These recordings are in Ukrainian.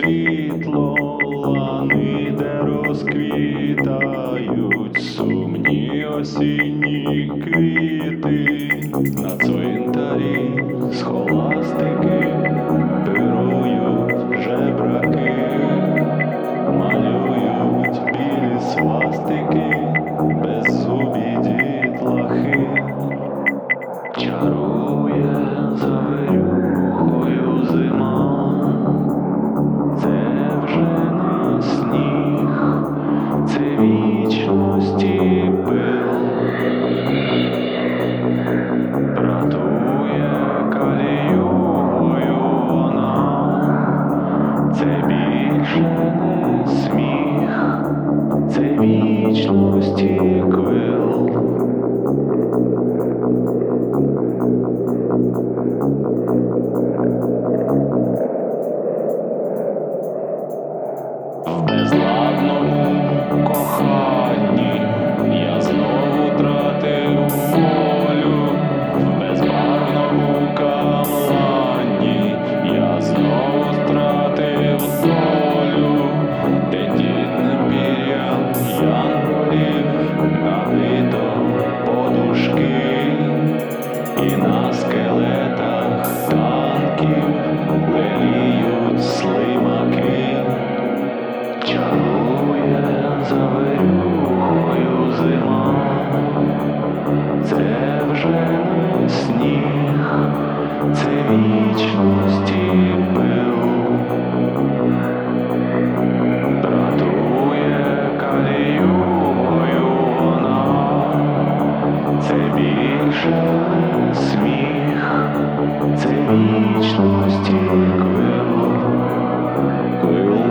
світло, лани, де розквітають сумні осінні квіти на цвинтарі схоластики пирують жебраки, малюють білі свастики, беззубі дітлахи. Чарує завирюхою безладному коханні сміх, це вічності квил. Квил.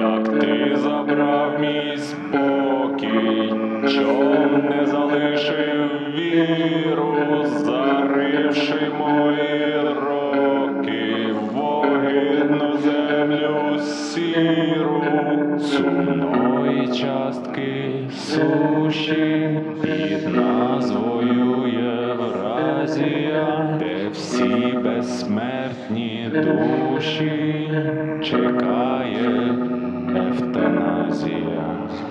Як ти забрав мій спокій, чом не залишив віру, заривши мої роки, в огидну землю сіру, сумної частки суші під назвою Євразія, де всі безсмертні душі чекає euthanasia.